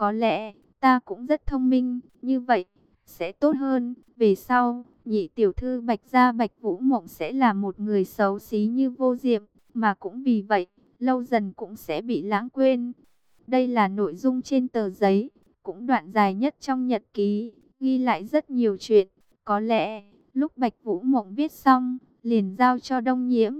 có lẽ ta cũng rất thông minh, như vậy sẽ tốt hơn. Về sau, nhị tiểu thư Bạch Gia Bạch Vũ Mộng sẽ là một người xấu xí như vô diệm, mà cũng vì vậy, lâu dần cũng sẽ bị lãng quên. Đây là nội dung trên tờ giấy, cũng đoạn dài nhất trong nhật ký, ghi lại rất nhiều chuyện. Có lẽ, lúc Bạch Vũ Mộng viết xong, liền giao cho Đông Nhiễm.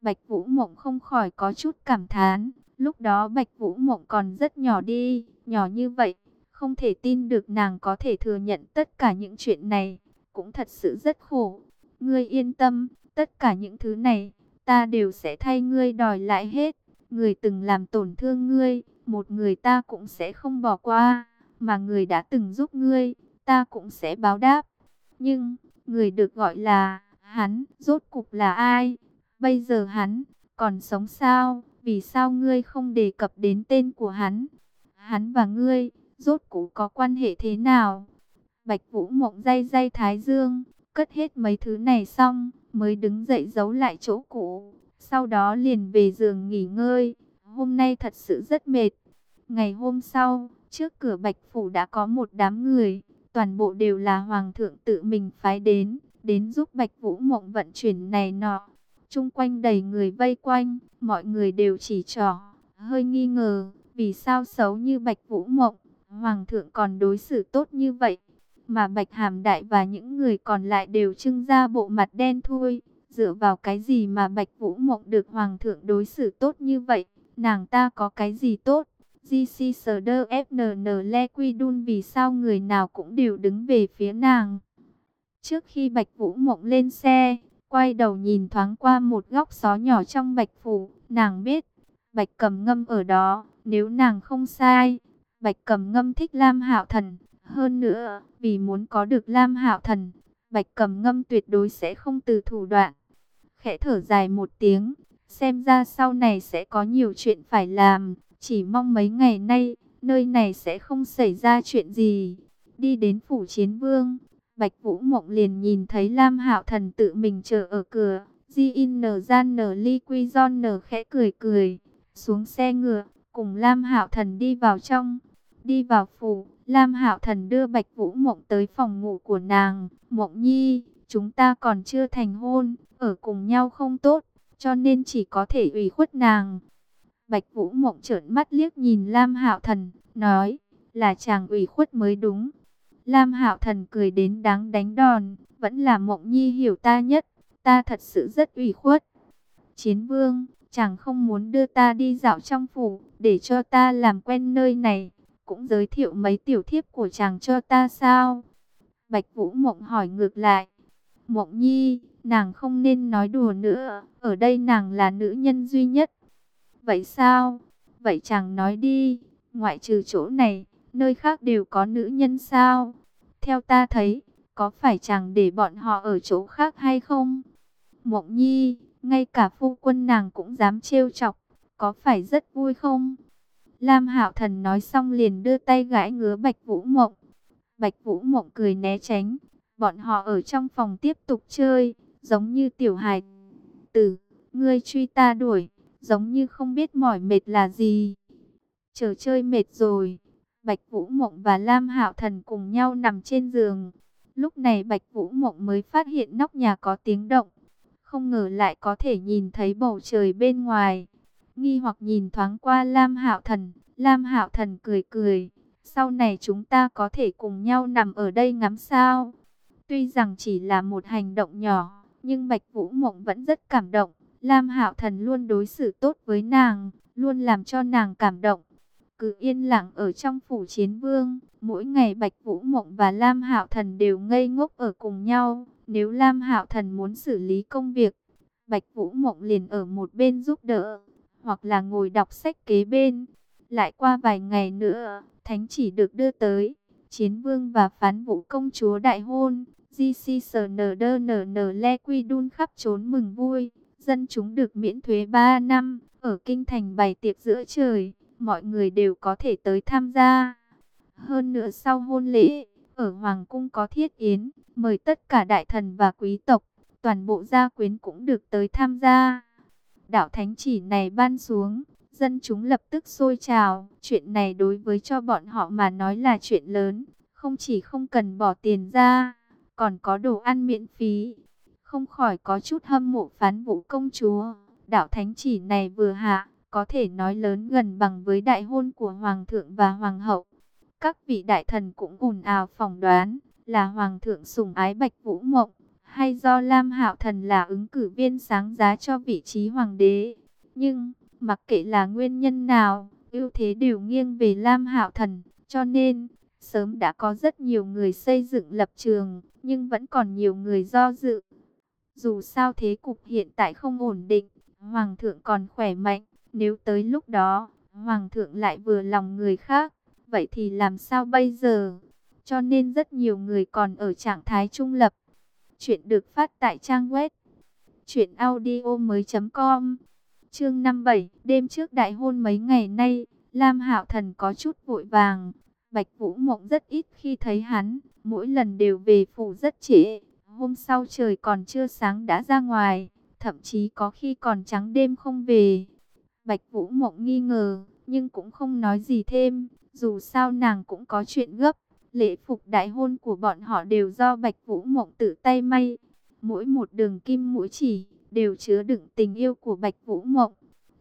Bạch Vũ Mộng không khỏi có chút cảm thán, lúc đó Bạch Vũ Mộng còn rất nhỏ đi, nhỏ như vậy, không thể tin được nàng có thể thừa nhận tất cả những chuyện này, cũng thật sự rất khổ. Ngươi yên tâm, tất cả những thứ này, ta đều sẽ thay ngươi đòi lại hết. Người từng làm tổn thương ngươi, một người ta cũng sẽ không bỏ qua, mà người đã từng giúp ngươi, ta cũng sẽ báo đáp. Nhưng, người được gọi là hắn, rốt cục là ai? Bây giờ hắn, còn sống sao? Vì sao ngươi không đề cập đến tên của hắn? Hắn và ngươi, rốt cục có quan hệ thế nào? Bạch Vũ Mộng day day thái dương, cất hết mấy thứ này xong, mới đứng dậy giấu lại chỗ cũ. Sau đó liền về giường nghỉ ngơi. Hôm nay thật sự rất mệt. Ngày hôm sau, trước cửa Bạch Phủ đã có một đám người. Toàn bộ đều là Hoàng thượng tự mình phái đến. Đến giúp Bạch Vũ Mộng vận chuyển này nọ chung quanh đầy người vây quanh. Mọi người đều chỉ trỏ. Hơi nghi ngờ. Vì sao xấu như Bạch Vũ Mộng. Hoàng thượng còn đối xử tốt như vậy. Mà Bạch Hàm Đại và những người còn lại đều trưng ra bộ mặt đen thui. Dựa vào cái gì mà Bạch Vũ Mộng được Hoàng thượng đối xử tốt như vậy? Nàng ta có cái gì tốt? GC Sờ FNN Le Quy Đun vì sao người nào cũng đều đứng về phía nàng? Trước khi Bạch Vũ Mộng lên xe, quay đầu nhìn thoáng qua một góc xó nhỏ trong Bạch Phủ, nàng biết, Bạch Cầm Ngâm ở đó, nếu nàng không sai, Bạch Cầm Ngâm thích Lam Hạo Thần, hơn nữa, vì muốn có được Lam Hạo Thần, Bạch Cầm Ngâm tuyệt đối sẽ không từ thủ đoạn. Khẽ thở dài một tiếng, xem ra sau này sẽ có nhiều chuyện phải làm, chỉ mong mấy ngày nay, nơi này sẽ không xảy ra chuyện gì. Đi đến phủ chiến vương, Bạch Vũ Mộng liền nhìn thấy Lam Hạo Thần tự mình chờ ở cửa. Di In nở gian nở ly quy giòn nở khẽ cười cười, xuống xe ngựa, cùng Lam Hạo Thần đi vào trong. Đi vào phủ, Lam Hạo Thần đưa Bạch Vũ Mộng tới phòng ngủ của nàng. Mộng Nhi, chúng ta còn chưa thành hôn, ở cùng nhau không tốt, cho nên chỉ có thể ủy khuất nàng. Bạch Vũ Mộng trợn mắt liếc nhìn Lam Hạo Thần, nói, là chàng ủy khuất mới đúng. Lam Hạo Thần cười đến đáng đánh đòn, vẫn là Mộng Nhi hiểu ta nhất, ta thật sự rất ủy khuất. Chiến Vương, chàng không muốn đưa ta đi dạo trong phủ, để cho ta làm quen nơi này, cũng giới thiệu mấy tiểu thiếp của chàng cho ta sao? Bạch Vũ Mộng hỏi ngược lại. Mộng Nhi, nàng không nên nói đùa nữa, ở đây nàng là nữ nhân duy nhất. Vậy sao? Vậy chàng nói đi, ngoại trừ chỗ này, nơi khác đều có nữ nhân sao? Theo ta thấy, có phải chàng để bọn họ ở chỗ khác hay không? Mộng Nhi, ngay cả phu quân nàng cũng dám trêu chọc, có phải rất vui không? Lam Hạo Thần nói xong liền đưa tay gãi ngứa Bạch Vũ Mộng. Bạch Vũ Mộng cười né tránh, bọn họ ở trong phòng tiếp tục chơi, giống như tiểu hài tử, ngươi truy ta đuổi, giống như không biết mỏi mệt là gì. Chờ chơi mệt rồi, Bạch Vũ Mộng và Lam Hạo Thần cùng nhau nằm trên giường. Lúc này Bạch Vũ Mộng mới phát hiện nóc nhà có tiếng động, không ngờ lại có thể nhìn thấy bầu trời bên ngoài. Nghi hoặc nhìn thoáng qua Lam Hạo Thần, Lam Hạo Thần cười cười, sau này chúng ta có thể cùng nhau nằm ở đây ngắm sao? Tuy rằng chỉ là một hành động nhỏ, nhưng Bạch Vũ Mộng vẫn rất cảm động. Lam Hạo Thần luôn đối xử tốt với nàng, luôn làm cho nàng cảm động. Cứ yên lặng ở trong phủ chiến vương, mỗi ngày Bạch Vũ Mộng và Lam Hạo Thần đều ngây ngốc ở cùng nhau. Nếu Lam Hạo Thần muốn xử lý công việc, Bạch Vũ Mộng liền ở một bên giúp đỡ, hoặc là ngồi đọc sách kế bên. Lại qua vài ngày nữa, thánh chỉ được đưa tới, chiến vương và phán vũ công chúa đại hôn. GCSNDNN Le Quy Đun khắp trốn mừng vui, dân chúng được miễn thuế 3 năm, ở kinh thành bày tiệc giữa trời, mọi người đều có thể tới tham gia. Hơn nữa sau hôn lễ, ở Hoàng cung có thiết yến, mời tất cả đại thần và quý tộc, toàn bộ gia quyến cũng được tới tham gia. Đạo thánh chỉ này ban xuống, Dân chúng lập tức sôi trào, chuyện này đối với cho bọn họ mà nói là chuyện lớn, không chỉ không cần bỏ tiền ra, còn có đồ ăn miễn phí. Không khỏi có chút hâm mộ phán vũ công chúa, đạo thánh chỉ này vừa hạ, có thể nói lớn gần bằng với đại hôn của Hoàng thượng và Hoàng hậu. Các vị đại thần cũng ồn ào phỏng đoán là Hoàng thượng sủng ái Bạch Vũ Mộng, hay do Lam Hạo Thần là ứng cử viên sáng giá cho vị trí Hoàng đế. Nhưng, mặc kệ là nguyên nhân nào, ưu thế đều nghiêng về Lam Hạo Thần, cho nên, sớm đã có rất nhiều người xây dựng lập trường, nhưng vẫn còn nhiều người do dự. Dù sao thế cục hiện tại không ổn định, Hoàng thượng còn khỏe mạnh, nếu tới lúc đó, Hoàng thượng lại vừa lòng người khác, vậy thì làm sao bây giờ? Cho nên rất nhiều người còn ở trạng thái trung lập. Chuyện được phát tại trang web truyệnaudiomoi.com. Chương 57, đêm trước đại hôn mấy ngày nay, Lam Hạo Thần có chút vội vàng. Bạch Vũ Mộng rất ít khi thấy hắn, mỗi lần đều về phủ rất trễ. Hôm sau trời còn chưa sáng đã ra ngoài, thậm chí có khi còn trắng đêm không về. Bạch Vũ Mộng nghi ngờ, nhưng cũng không nói gì thêm, dù sao nàng cũng có chuyện gấp. Lễ phục đại hôn của bọn họ đều do Bạch Vũ Mộng tự tay may. Mỗi một đường kim mũi chỉ đều chứa đựng tình yêu của Bạch Vũ Mộng.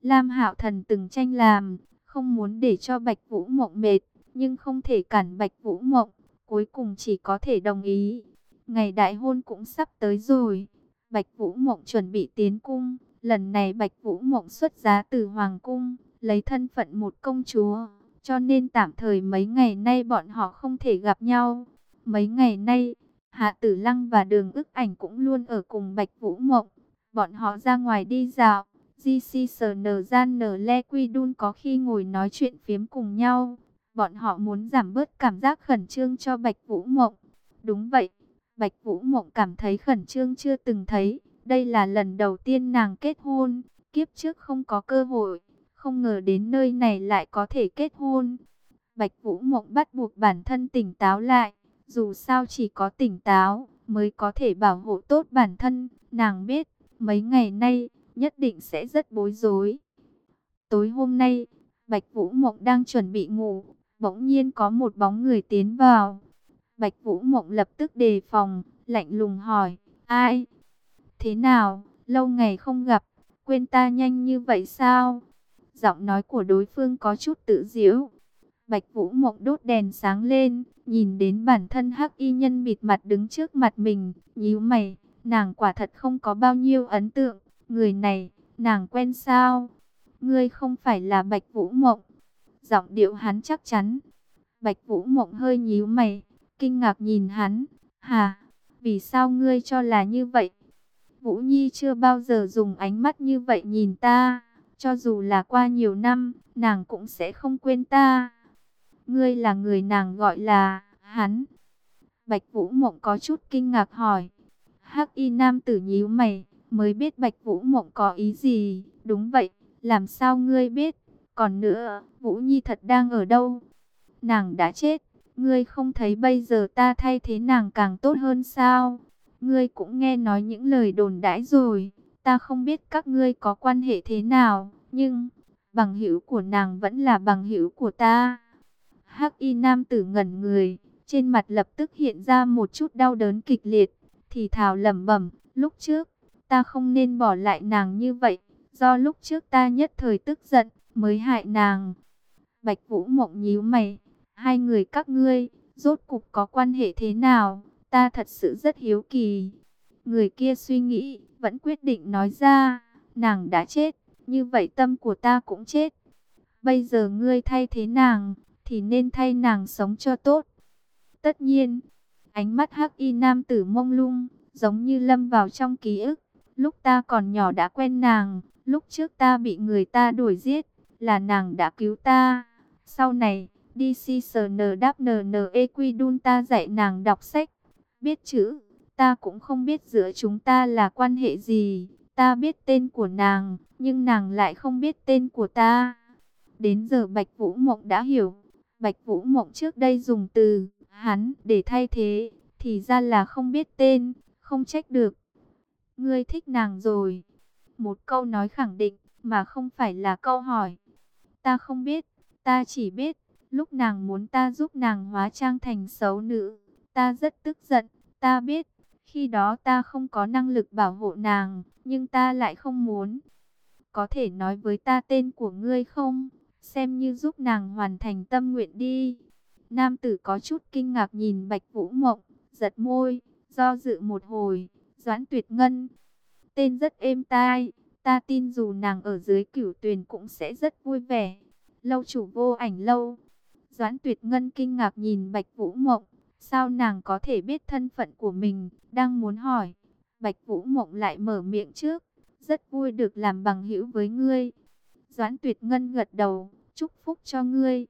Lam Hạo Thần từng tranh làm, không muốn để cho Bạch Vũ Mộng mệt, nhưng không thể cản Bạch Vũ Mộng, cuối cùng chỉ có thể đồng ý. Ngày đại hôn cũng sắp tới rồi, Bạch Vũ Mộng chuẩn bị tiến cung, lần này Bạch Vũ Mộng xuất giá từ hoàng cung, lấy thân phận một công chúa, cho nên tạm thời mấy ngày nay bọn họ không thể gặp nhau. Mấy ngày nay, Hạ Tử Lăng và Đường ức ảnh cũng luôn ở cùng Bạch Vũ Mộng. Bọn họ ra ngoài đi dạo, GCSN gian nở le quy đun có khi ngồi nói chuyện phiếm cùng nhau. Bọn họ muốn giảm bớt cảm giác khẩn trương cho Bạch Vũ Mộng. Đúng vậy, Bạch Vũ Mộng cảm thấy khẩn trương chưa từng thấy. Đây là lần đầu tiên nàng kết hôn, kiếp trước không có cơ hội, không ngờ đến nơi này lại có thể kết hôn. Bạch Vũ Mộng bắt buộc bản thân tỉnh táo lại, dù sao chỉ có tỉnh táo mới có thể bảo hộ tốt bản thân, nàng biết, mấy ngày nay nhất định sẽ rất bối rối. Tối hôm nay, Bạch Vũ Mộng đang chuẩn bị ngủ, bỗng nhiên có một bóng người tiến vào. Bạch Vũ Mộng lập tức đề phòng, lạnh lùng hỏi, ai? Thế nào, lâu ngày không gặp, quên ta nhanh như vậy sao? Giọng nói của đối phương có chút tự diễu. Bạch Vũ Mộng đốt đèn sáng lên, nhìn đến bản thân hắc y nhân bịt mặt đứng trước mặt mình, nhíu mày, nàng quả thật không có bao nhiêu ấn tượng. Người này, nàng quen sao? Ngươi không phải là Bạch Vũ Mộng. Giọng điệu hắn chắc chắn. Bạch Vũ Mộng hơi nhíu mày, kinh ngạc nhìn hắn. Hà, vì sao ngươi cho là như vậy? Vũ Nhi chưa bao giờ dùng ánh mắt như vậy nhìn ta. Cho dù là qua nhiều năm, nàng cũng sẽ không quên ta. Ngươi là người nàng gọi là hắn. Bạch Vũ Mộng có chút kinh ngạc hỏi. Hắc y nam tử nhíu mày, mới biết Bạch Vũ Mộng có ý gì. Đúng vậy, làm sao ngươi biết? Còn nữa, Vũ Nhi thật đang ở đâu? Nàng đã chết, ngươi không thấy bây giờ ta thay thế nàng càng tốt hơn sao? Ngươi cũng nghe nói những lời đồn đãi rồi, ta không biết các ngươi có quan hệ thế nào, nhưng bằng hữu của nàng vẫn là bằng hữu của ta. Hắc y nam tử ngẩn người, trên mặt lập tức hiện ra một chút đau đớn kịch liệt, thì thào lẩm bẩm, lúc trước ta không nên bỏ lại nàng như vậy, do lúc trước ta nhất thời tức giận, mới hại nàng. Bạch Vũ Mộng nhíu mày, hai người các ngươi, rốt cục có quan hệ thế nào, ta thật sự rất hiếu kỳ. Người kia suy nghĩ, vẫn quyết định nói ra, nàng đã chết, như vậy tâm của ta cũng chết. Bây giờ ngươi thay thế nàng, thì nên thay nàng sống cho tốt. Tất nhiên, ánh mắt hắc y nam tử mông lung, giống như lâm vào trong ký ức. Lúc ta còn nhỏ đã quen nàng, lúc trước ta bị người ta đuổi giết, là nàng đã cứu ta. Sau này, DCSN đáp NNE đun ta dạy nàng đọc sách, biết chữ, ta cũng không biết giữa chúng ta là quan hệ gì. Ta biết tên của nàng, nhưng nàng lại không biết tên của ta. Đến giờ Bạch Vũ Mộng đã hiểu. Bạch Vũ Mộng trước đây dùng từ hắn để thay thế, thì ra là không biết tên, không trách được. Ngươi thích nàng rồi. Một câu nói khẳng định, mà không phải là câu hỏi. Ta không biết, ta chỉ biết, lúc nàng muốn ta giúp nàng hóa trang thành xấu nữ, ta rất tức giận, ta biết, khi đó ta không có năng lực bảo hộ nàng, nhưng ta lại không muốn. Có thể nói với ta tên của ngươi không? Xem như giúp nàng hoàn thành tâm nguyện đi. Nam tử có chút kinh ngạc nhìn Bạch Vũ Mộng, giật môi, do dự một hồi, Doãn Tuyệt Ngân. Tên rất êm tai, ta tin dù nàng ở dưới cửu tuyền cũng sẽ rất vui vẻ. Lâu chủ vô ảnh lâu. Doãn Tuyệt Ngân kinh ngạc nhìn Bạch Vũ Mộng, sao nàng có thể biết thân phận của mình, đang muốn hỏi. Bạch Vũ Mộng lại mở miệng trước, rất vui được làm bằng hữu với ngươi. Doãn Tuyệt Ngân gật đầu, chúc phúc cho ngươi.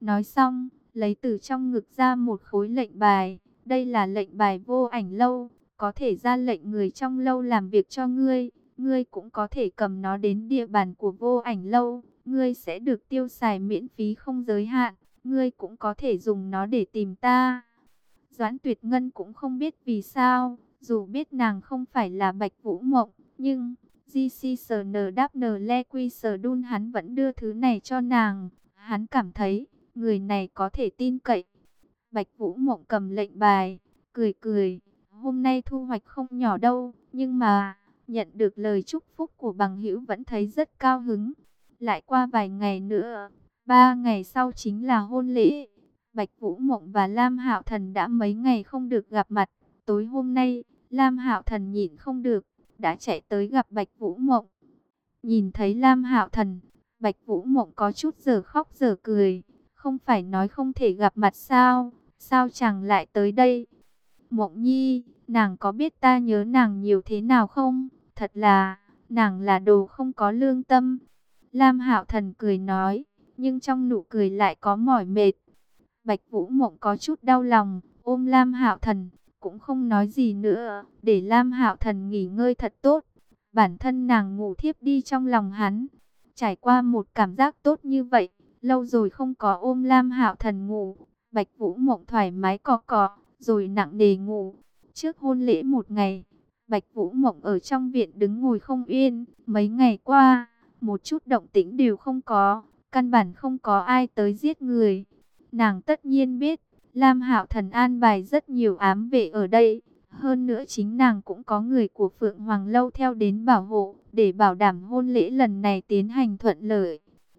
Nói xong, lấy từ trong ngực ra một khối lệnh bài. Đây là lệnh bài vô ảnh lâu, có thể ra lệnh người trong lâu làm việc cho ngươi. Ngươi cũng có thể cầm nó đến địa bàn của vô ảnh lâu. Ngươi sẽ được tiêu xài miễn phí không giới hạn. Ngươi cũng có thể dùng nó để tìm ta. Doãn Tuyệt Ngân cũng không biết vì sao, dù biết nàng không phải là Bạch Vũ Mộng, nhưng GCSNWLEQSDUN hắn vẫn đưa thứ này cho nàng. Hắn cảm thấy, người này có thể tin cậy. Bạch Vũ Mộng cầm lệnh bài, cười cười. Hôm nay thu hoạch không nhỏ đâu, nhưng mà, nhận được lời chúc phúc của bằng hữu vẫn thấy rất cao hứng. Lại qua vài ngày nữa, ba ngày sau chính là hôn lễ. Bạch Vũ Mộng và Lam Hạo Thần đã mấy ngày không được gặp mặt. Tối hôm nay, Lam Hạo Thần nhịn không được, đã chạy tới gặp Bạch Vũ Mộng. Nhìn thấy Lam Hạo Thần, Bạch Vũ Mộng có chút giờ khóc giờ cười, không phải nói không thể gặp mặt sao, sao chàng lại tới đây? Mộng Nhi, nàng có biết ta nhớ nàng nhiều thế nào không? Thật là, nàng là đồ không có lương tâm. Lam Hạo Thần cười nói, nhưng trong nụ cười lại có mỏi mệt. Bạch Vũ Mộng có chút đau lòng, ôm Lam Hạo Thần, cũng không nói gì nữa, để Lam Hạo Thần nghỉ ngơi thật tốt. Bản thân nàng ngủ thiếp đi trong lòng hắn. Trải qua một cảm giác tốt như vậy, lâu rồi không có ôm Lam Hạo Thần ngủ. Bạch Vũ Mộng thoải mái cọ cọ, rồi nặng nề ngủ. Trước hôn lễ một ngày, Bạch Vũ Mộng ở trong viện đứng ngồi không yên. Mấy ngày qua, một chút động tĩnh đều không có, căn bản không có ai tới giết người. Nàng tất nhiên biết, Lam Hạo Thần an bài rất nhiều ám vệ ở đây. Hơn nữa chính nàng cũng có người của Phượng Hoàng Lâu theo đến bảo hộ, để bảo đảm hôn lễ lần này tiến hành thuận lợi.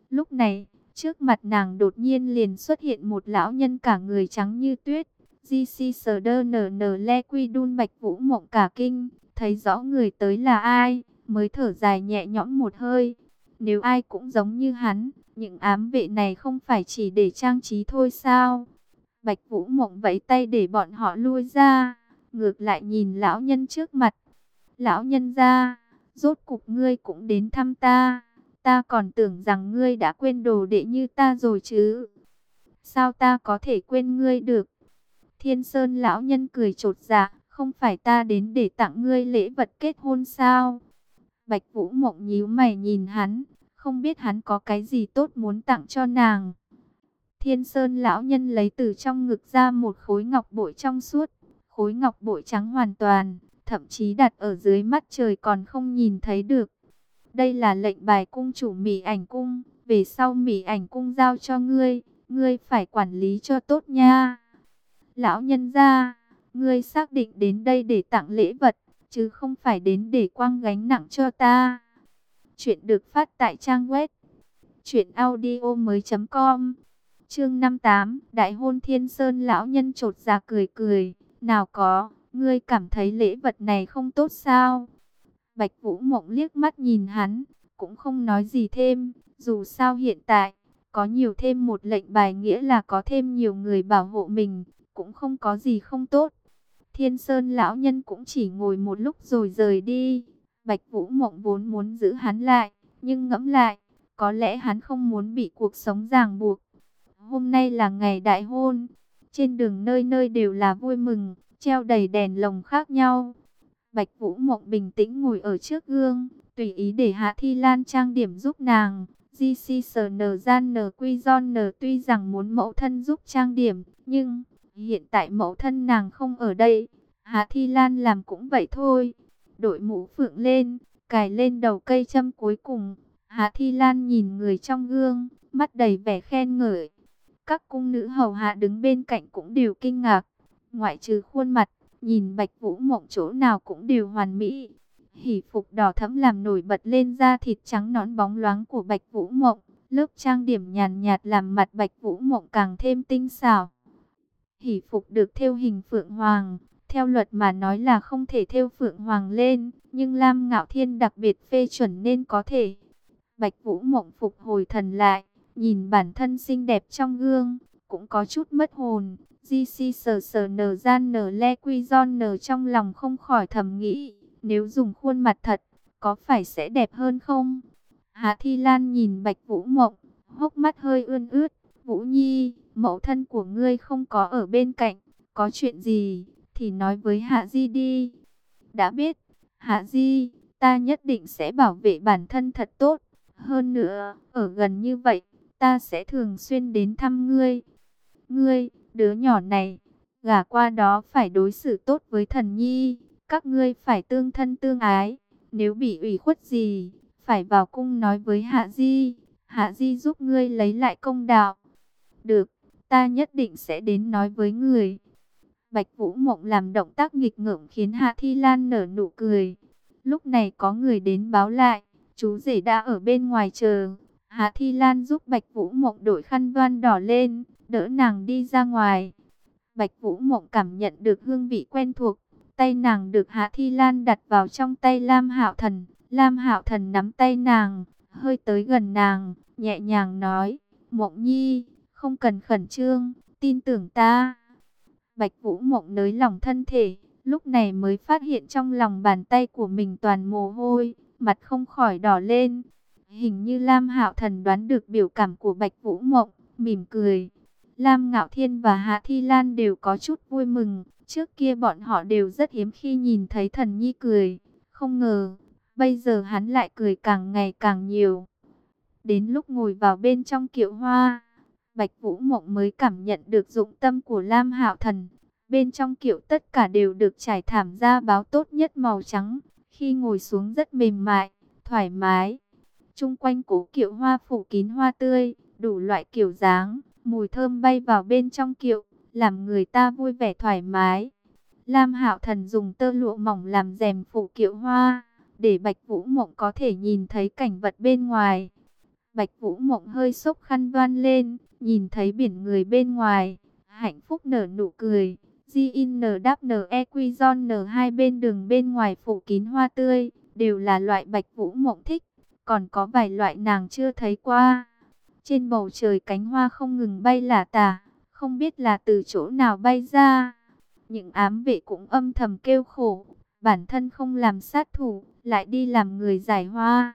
Lúc này, trước mặt nàng đột nhiên liền xuất hiện một lão nhân cả người trắng như tuyết. GC sờ đơ nở nở le quy đun bạch vũ mộng cả kinh, thấy rõ người tới là ai, mới thở dài nhẹ nhõm một hơi. Nếu ai cũng giống như hắn, những ám vệ này không phải chỉ để trang trí thôi sao? Bạch Vũ Mộng vẫy tay để bọn họ lui ra, ngược lại nhìn lão nhân trước mặt. Lão nhân ra, rốt cục ngươi cũng đến thăm ta, ta còn tưởng rằng ngươi đã quên đồ đệ như ta rồi chứ. Sao ta có thể quên ngươi được? Thiên Sơn lão nhân cười trột dạ, không phải ta đến để tặng ngươi lễ vật kết hôn sao? Bạch Vũ Mộng nhíu mày nhìn hắn, không biết hắn có cái gì tốt muốn tặng cho nàng. Thiên Sơn lão nhân lấy từ trong ngực ra một khối ngọc bội trong suốt, khối ngọc bội trắng hoàn toàn, thậm chí đặt ở dưới mắt trời còn không nhìn thấy được. Đây là lệnh bài cung chủ Mỹ ảnh cung, về sau Mỹ ảnh cung giao cho ngươi, ngươi phải quản lý cho tốt nha. Lão nhân gia, ngươi xác định đến đây để tặng lễ vật, chứ không phải đến để quăng gánh nặng cho ta. Chuyện được phát tại trang web chuyệnaudio mới com Chương 58, Đại hôn Thiên Sơn lão nhân trột ra dạ cười cười, "Nào có, ngươi cảm thấy lễ vật này không tốt sao?" Bạch Vũ Mộng liếc mắt nhìn hắn, cũng không nói gì thêm, dù sao hiện tại có nhiều thêm một lệnh bài nghĩa là có thêm nhiều người bảo hộ mình, cũng không có gì không tốt. Thiên Sơn lão nhân cũng chỉ ngồi một lúc rồi rời đi. Bạch Vũ Mộng vốn muốn giữ hắn lại, nhưng ngẫm lại, có lẽ hắn không muốn bị cuộc sống ràng buộc, Hôm nay là ngày đại hôn, trên đường nơi nơi đều là vui mừng, treo đầy đèn lồng khác nhau. Bạch Vũ Mộng bình tĩnh ngồi ở trước gương, tùy ý để Hạ Thi Lan trang điểm giúp nàng. GCSN gian N Quy Gion N tuy rằng muốn mẫu thân giúp trang điểm, nhưng hiện tại mẫu thân nàng không ở đây. Hạ Thi Lan làm cũng vậy thôi. Đội mũ phượng lên, cài lên đầu cây châm cuối cùng. Hạ Thi Lan nhìn người trong gương, mắt đầy vẻ khen ngợi. Các cung nữ hầu hạ đứng bên cạnh cũng đều kinh ngạc. Ngoại trừ khuôn mặt, nhìn Bạch Vũ Mộng chỗ nào cũng đều hoàn mỹ. Hỷ phục đỏ thẫm làm nổi bật lên da thịt trắng nõn bóng loáng của Bạch Vũ Mộng. Lớp trang điểm nhàn nhạt làm mặt Bạch Vũ Mộng càng thêm tinh xảo. Hỷ phục được theo hình phượng hoàng, theo luật mà nói là không thể theo phượng hoàng lên, nhưng Lam Ngạo Thiên đặc biệt phê chuẩn nên có thể. Bạch Vũ Mộng phục hồi thần lại, nhìn bản thân xinh đẹp trong gương, cũng có chút mất hồn. GC sờ sờ nở gian nở le quy giòn nở trong lòng không khỏi thầm nghĩ, nếu dùng khuôn mặt thật, có phải sẽ đẹp hơn không? Hạ Thi Lan nhìn Bạch Vũ Mộng, hốc mắt hơi ươn ướt. Vũ Nhi, mẫu thân của ngươi không có ở bên cạnh, có chuyện gì, thì nói với Hạ Di đi. Đã biết, Hạ Di, ta nhất định sẽ bảo vệ bản thân thật tốt. Hơn nữa, ở gần như vậy, ta sẽ thường xuyên đến thăm ngươi. Ngươi, đứa nhỏ này, gả qua đó phải đối xử tốt với thần nhi. Các ngươi phải tương thân tương ái. Nếu bị ủy khuất gì, phải vào cung nói với Hạ Di. Hạ Di giúp ngươi lấy lại công đạo. Được, ta nhất định sẽ đến nói với người. Bạch Vũ Mộng làm động tác nghịch ngợm khiến Hạ Thi Lan nở nụ cười. Lúc này có người đến báo lại, chú rể đã ở bên ngoài chờ. Hạ Thi Lan giúp Bạch Vũ Mộng đổi khăn voan đỏ lên, đỡ nàng đi ra ngoài. Bạch Vũ Mộng cảm nhận được hương vị quen thuộc, tay nàng được Hạ Thi Lan đặt vào trong tay Lam Hạo Thần. Lam Hạo Thần nắm tay nàng, hơi tới gần nàng, nhẹ nhàng nói, Mộng Nhi, không cần khẩn trương, tin tưởng ta. Bạch Vũ Mộng nới lòng thân thể, lúc này mới phát hiện trong lòng bàn tay của mình toàn mồ hôi, mặt không khỏi đỏ lên. Hình như Lam Hạo Thần đoán được biểu cảm của Bạch Vũ Mộng, mỉm cười. Lam Ngạo Thiên và Hạ Thi Lan đều có chút vui mừng, trước kia bọn họ đều rất hiếm khi nhìn thấy thần nhi cười. Không ngờ, bây giờ hắn lại cười càng ngày càng nhiều. Đến lúc ngồi vào bên trong kiệu hoa, Bạch Vũ Mộng mới cảm nhận được dụng tâm của Lam Hạo Thần. Bên trong kiệu tất cả đều được trải thảm da báo tốt nhất màu trắng. Khi ngồi xuống rất mềm mại, thoải mái. Trung quanh cố kiệu hoa phủ kín hoa tươi, đủ loại kiểu dáng, mùi thơm bay vào bên trong kiệu, làm người ta vui vẻ thoải mái. Lam Hạo Thần dùng tơ lụa mỏng làm rèm phủ kiệu hoa, để Bạch Vũ Mộng có thể nhìn thấy cảnh vật bên ngoài. Bạch Vũ Mộng hơi xốc khăn đoan lên, nhìn thấy biển người bên ngoài, hạnh phúc nở nụ cười. Jin đáp E Quy Gion N hai bên đường bên ngoài phủ kín hoa tươi, đều là loại Bạch Vũ Mộng thích, còn có vài loại nàng chưa thấy qua. Trên bầu trời cánh hoa không ngừng bay lả tả, không biết là từ chỗ nào bay ra. Những ám vệ cũng âm thầm kêu khổ, bản thân không làm sát thủ, lại đi làm người giải hoa.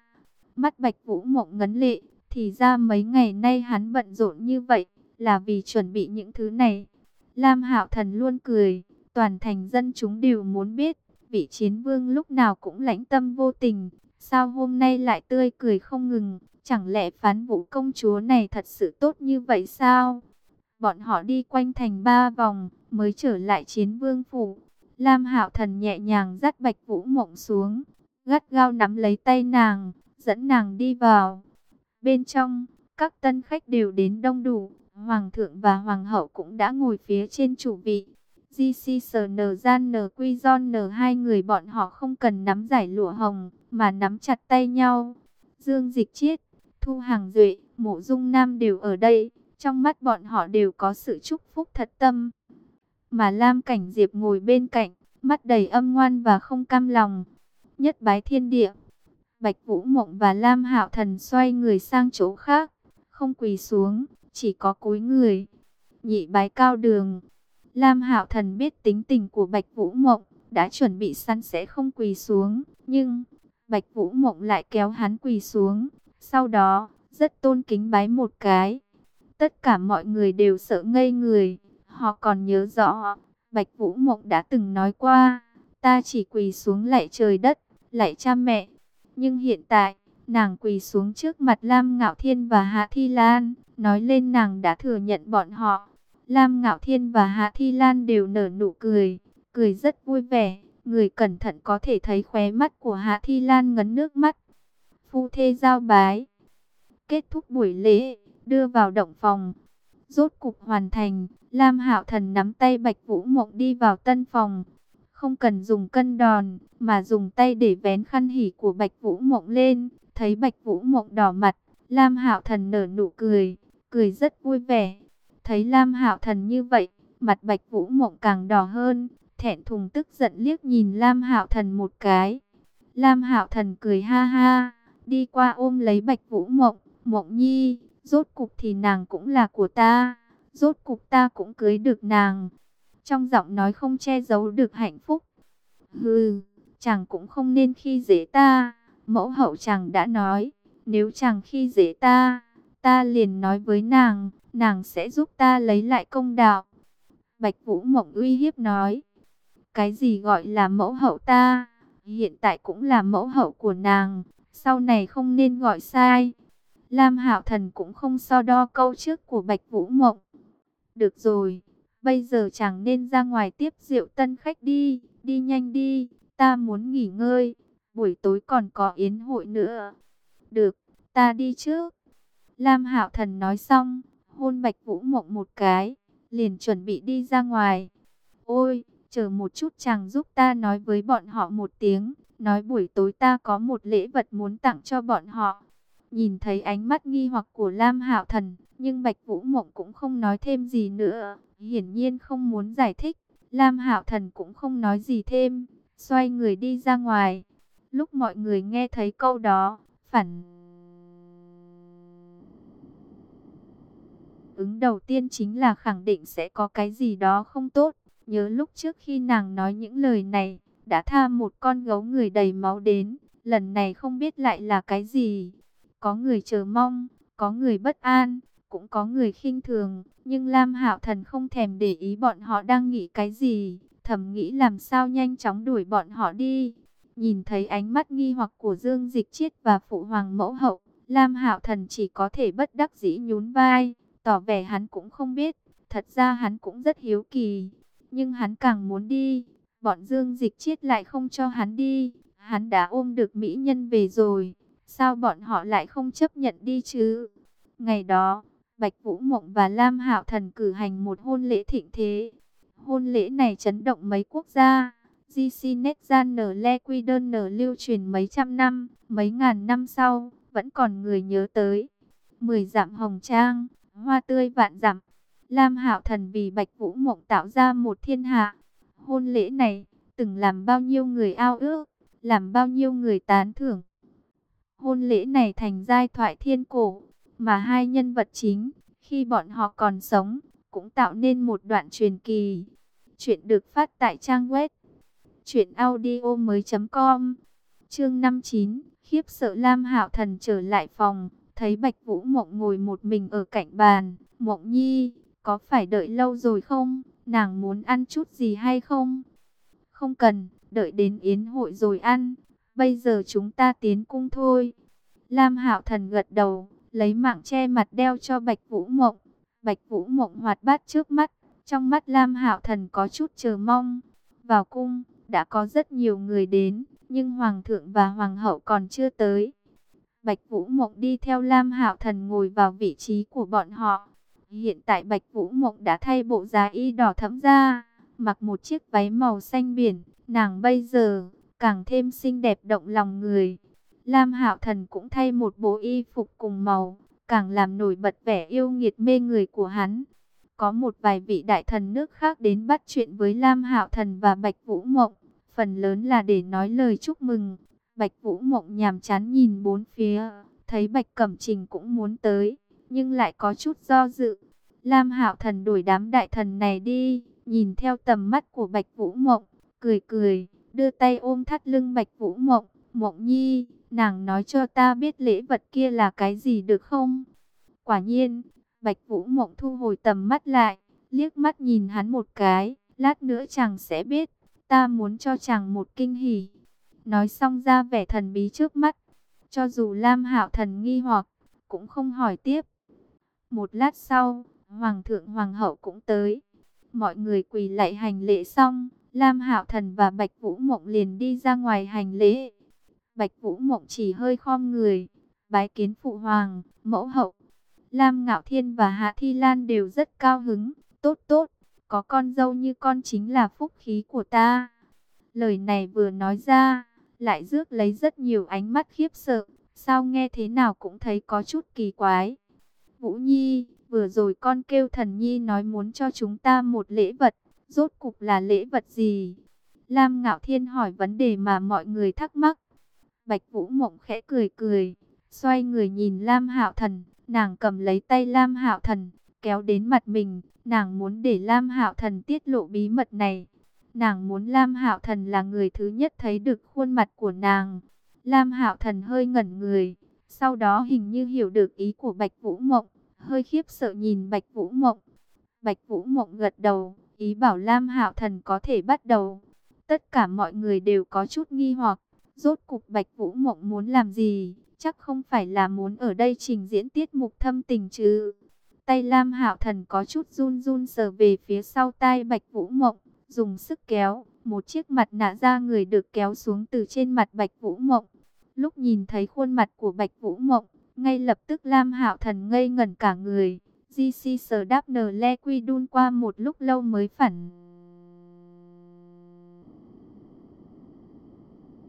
Mắt Bạch Vũ Mộng ngấn lệ, thì ra mấy ngày nay hắn bận rộn như vậy, là vì chuẩn bị những thứ này. Lam Hạo Thần luôn cười, toàn thành dân chúng đều muốn biết, vị chiến vương lúc nào cũng lãnh tâm vô tình, sao hôm nay lại tươi cười không ngừng, chẳng lẽ phán vũ công chúa này thật sự tốt như vậy sao? Bọn họ đi quanh thành ba vòng, mới trở lại chiến vương phủ. Lam Hạo Thần nhẹ nhàng dắt Bạch Vũ Mộng xuống, gắt gao nắm lấy tay nàng, dẫn nàng đi vào. Bên trong, các tân khách đều đến đông đủ, Hoàng thượng và Hoàng hậu cũng đã ngồi phía trên chủ vị. GCSN gian N Quy N hai người bọn họ không cần nắm giải lụa hồng, mà nắm chặt tay nhau. Dương Dịch Chiết, Thu Hàng Duệ, Mộ Dung Nam đều ở đây, trong mắt bọn họ đều có sự chúc phúc thật tâm. Mà Lam Cảnh Diệp ngồi bên cạnh, mắt đầy âm ngoan và không cam lòng. Nhất bái thiên địa, Bạch Vũ Mộng và Lam Hạo Thần xoay người sang chỗ khác, không quỳ xuống, chỉ có cúi người. Nhị bái cao đường. Lam Hạo Thần biết tính tình của Bạch Vũ Mộng, đã chuẩn bị sẵn sẽ không quỳ xuống, nhưng Bạch Vũ Mộng lại kéo hắn quỳ xuống, sau đó rất tôn kính bái một cái. Tất cả mọi người đều sợ ngây người, họ còn nhớ rõ, Bạch Vũ Mộng đã từng nói qua, ta chỉ quỳ xuống lạy trời đất, lạy cha mẹ, nhưng hiện tại, nàng quỳ xuống trước mặt Lam Ngạo Thiên và Hạ Thi Lan, nói lên nàng đã thừa nhận bọn họ. Lam Ngạo Thiên và Hạ Thi Lan đều nở nụ cười, cười rất vui vẻ. Người cẩn thận có thể thấy khóe mắt của Hạ Thi Lan ngấn nước mắt. Phu thê giao bái, Kết thúc buổi lễ, đưa vào động phòng. Rốt cục hoàn thành, Lam Hạo Thần nắm tay Bạch Vũ Mộng đi vào tân phòng. Không cần dùng cân đòn, mà dùng tay để vén khăn hỉ của Bạch Vũ Mộng lên. Thấy Bạch Vũ Mộng đỏ mặt, Lam Hạo Thần nở nụ cười, cười rất vui vẻ. Thấy Lam Hạo Thần như vậy, mặt Bạch Vũ Mộng càng đỏ hơn, thẹn thùng tức giận liếc nhìn Lam Hạo Thần một cái. Lam Hạo Thần cười ha ha, đi qua ôm lấy Bạch Vũ Mộng, "Mộng Nhi, rốt cục thì nàng cũng là của ta, rốt cục ta cũng cưới được nàng." Trong giọng nói không che giấu được hạnh phúc. "Hừ, chàng cũng không nên khi dễ ta." Mẫu hậu chàng đã nói, nếu chàng khi dễ ta, ta liền nói với nàng, nàng sẽ giúp ta lấy lại công đạo. Bạch Vũ Mộng uy hiếp nói, cái gì gọi là mẫu hậu ta, hiện tại cũng là mẫu hậu của nàng, sau này không nên gọi sai. Lam Hạo Thần cũng không so đo câu trước của Bạch Vũ Mộng. Được rồi, bây giờ chàng nên ra ngoài tiếp rượu tân khách đi, đi nhanh đi, ta muốn nghỉ ngơi, buổi tối còn có yến hội nữa. Được, ta đi trước. Lam Hạo Thần nói xong, hôn Bạch Vũ Mộng một cái, liền chuẩn bị đi ra ngoài. Ôi, chờ một chút chàng giúp ta nói với bọn họ một tiếng, nói buổi tối ta có một lễ vật muốn tặng cho bọn họ. Nhìn thấy ánh mắt nghi hoặc của Lam Hạo Thần, nhưng Bạch Vũ Mộng cũng không nói thêm gì nữa, hiển nhiên không muốn giải thích. Lam Hạo Thần cũng không nói gì thêm, xoay người đi ra ngoài. Lúc mọi người nghe thấy câu đó, phản ứng đầu tiên chính là khẳng định sẽ có cái gì đó không tốt. Nhớ lúc trước khi nàng nói những lời này, đã tha một con gấu người đầy máu đến, lần này không biết lại là cái gì. Có người chờ mong, có người bất an, cũng có người khinh thường, nhưng Lam Hạo Thần không thèm để ý bọn họ đang nghĩ cái gì, thầm nghĩ làm sao nhanh chóng đuổi bọn họ đi. Nhìn thấy ánh mắt nghi hoặc của Dương Dịch Chiết và Phụ Hoàng Mẫu Hậu, Lam Hạo Thần chỉ có thể bất đắc dĩ nhún vai, tỏ vẻ hắn cũng không biết, thật ra hắn cũng rất hiếu kỳ, nhưng hắn càng muốn đi, bọn Dương Dịch Chiết lại không cho hắn đi, hắn đã ôm được mỹ nhân về rồi, sao bọn họ lại không chấp nhận đi chứ? Ngày đó, Bạch Vũ Mộng và Lam Hạo Thần cử hành một hôn lễ thịnh thế. Hôn lễ này chấn động mấy quốc gia. GC Netjan nở le quy đơn nở lưu truyền mấy trăm năm, mấy ngàn năm sau, vẫn còn người nhớ tới. Mười dặm hồng trang, hoa tươi vạn dặm. Lam Hạo Thần vì Bạch Vũ Mộng tạo ra một thiên hạ. Hôn lễ này, từng làm bao nhiêu người ao ước, làm bao nhiêu người tán thưởng. Hôn lễ này thành giai thoại thiên cổ, mà hai nhân vật chính, khi bọn họ còn sống, cũng tạo nên một đoạn truyền kỳ. Chuyện được phát tại trang web truyệnaudiomoi.com Chương 59 Khiếp sợ Lam Hạo Thần trở lại phòng Thấy Bạch Vũ Mộng ngồi một mình ở cạnh bàn. Mộng nhi Có phải đợi lâu rồi không? Nàng muốn ăn chút gì hay không? Không cần Đợi đến yến hội rồi ăn. Bây giờ chúng ta tiến cung thôi Lam Hạo Thần gật đầu Lấy mạng che mặt đeo cho Bạch Vũ Mộng Bạch Vũ Mộng hoạt bát trước mắt Trong mắt Lam Hạo Thần có chút chờ mong Vào cung đã có rất nhiều người đến, nhưng Hoàng thượng và Hoàng hậu còn chưa tới. Bạch Vũ Mộng đi theo Lam Hạo Thần ngồi vào vị trí của bọn họ. Hiện tại Bạch Vũ Mộng đã thay bộ giá y đỏ thẫm ra, mặc một chiếc váy màu xanh biển, nàng bây giờ càng thêm xinh đẹp động lòng người. Lam Hạo Thần cũng thay một bộ y phục cùng màu, càng làm nổi bật vẻ yêu nghiệt mê người của hắn. Có một vài vị đại thần nước khác đến bắt chuyện với Lam Hạo Thần và Bạch Vũ Mộng phần lớn là để nói lời chúc mừng. Bạch Vũ Mộng nhàm chán nhìn bốn phía, thấy Bạch Cẩm Trình cũng muốn tới, nhưng lại có chút do dự. Lam Hạo Thần đuổi đám đại thần này đi, nhìn theo tầm mắt của Bạch Vũ Mộng, cười cười, đưa tay ôm thắt lưng Bạch Vũ Mộng, "Mộng Nhi, nàng nói cho ta biết lễ vật kia là cái gì được không?" Quả nhiên, Bạch Vũ Mộng thu hồi tầm mắt lại, liếc mắt nhìn hắn một cái, lát nữa chàng sẽ biết. Ta muốn cho chàng một kinh hỉ. Nói xong ra vẻ thần bí trước mắt. Cho dù Lam Hạo thần nghi hoặc, cũng không hỏi tiếp. Một lát sau, Hoàng thượng Hoàng hậu cũng tới. Mọi người quỳ lại hành lễ xong, Lam Hạo thần và Bạch Vũ Mộng liền đi ra ngoài hành lễ. Bạch Vũ Mộng chỉ hơi khom người, bái kiến phụ hoàng, mẫu hậu. Lam Ngạo Thiên và Hạ Thi Lan đều rất cao hứng, tốt tốt, có con dâu như con chính là phúc khí của ta. Lời này vừa nói ra, lại rước lấy rất nhiều ánh mắt khiếp sợ, sao nghe thế nào cũng thấy có chút kỳ quái. Vũ Nhi, vừa rồi con kêu thần Nhi nói muốn cho chúng ta một lễ vật, rốt cục là lễ vật gì? Lam Ngạo Thiên hỏi vấn đề mà mọi người thắc mắc. Bạch Vũ Mộng khẽ cười cười, xoay người nhìn Lam Hạo Thần, nàng cầm lấy tay Lam Hạo Thần, kéo đến mặt mình, nàng muốn để Lam Hạo Thần tiết lộ bí mật này. Nàng muốn Lam Hạo Thần là người thứ nhất thấy được khuôn mặt của nàng. Lam Hạo Thần hơi ngẩn người, sau đó hình như hiểu được ý của Bạch Vũ Mộng, hơi khiếp sợ nhìn Bạch Vũ Mộng. Bạch Vũ Mộng gật đầu, ý bảo Lam Hạo Thần có thể bắt đầu. Tất cả mọi người đều có chút nghi hoặc, rốt cục Bạch Vũ Mộng muốn làm gì, chắc không phải là muốn ở đây trình diễn tiết mục thâm tình chứ. Tay Lam Hạo Thần có chút run run sờ về phía sau tai Bạch Vũ Mộng, dùng sức kéo, một chiếc mặt nạ da người được kéo xuống từ trên mặt Bạch Vũ Mộng. Lúc nhìn thấy khuôn mặt của Bạch Vũ Mộng, ngay lập tức Lam Hạo Thần ngây ngẩn cả người. GC sờ đáp nờ le quy đun qua một lúc lâu mới phản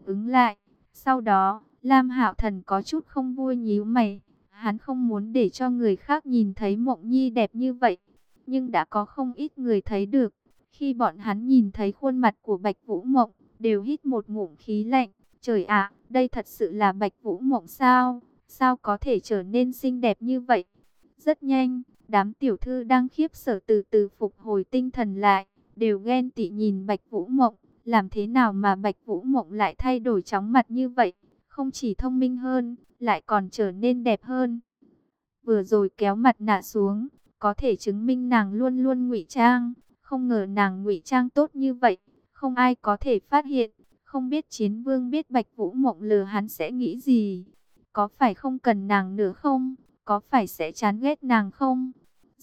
ứng lại. Sau đó, Lam Hạo Thần có chút không vui nhíu mày. Hắn không muốn để cho người khác nhìn thấy Mộng Nhi đẹp như vậy, nhưng đã có không ít người thấy được. Khi bọn hắn nhìn thấy khuôn mặt của Bạch Vũ Mộng, đều hít một ngụm khí lạnh. Trời ạ, đây thật sự là Bạch Vũ Mộng sao? Sao có thể trở nên xinh đẹp như vậy? Rất nhanh, đám tiểu thư đang khiếp sở từ từ phục hồi tinh thần lại, đều ghen tị nhìn Bạch Vũ Mộng. Làm thế nào mà Bạch Vũ Mộng lại thay đổi chóng mặt như vậy? Không chỉ thông minh hơn, lại còn trở nên đẹp hơn. Vừa rồi kéo mặt nạ xuống, có thể chứng minh nàng luôn luôn ngụy trang. Không ngờ nàng ngụy trang tốt như vậy, không ai có thể phát hiện. Không biết chiến vương biết Bạch Vũ Mộng lừa hắn sẽ nghĩ gì. Có phải không cần nàng nữa không? Có phải sẽ chán ghét nàng không?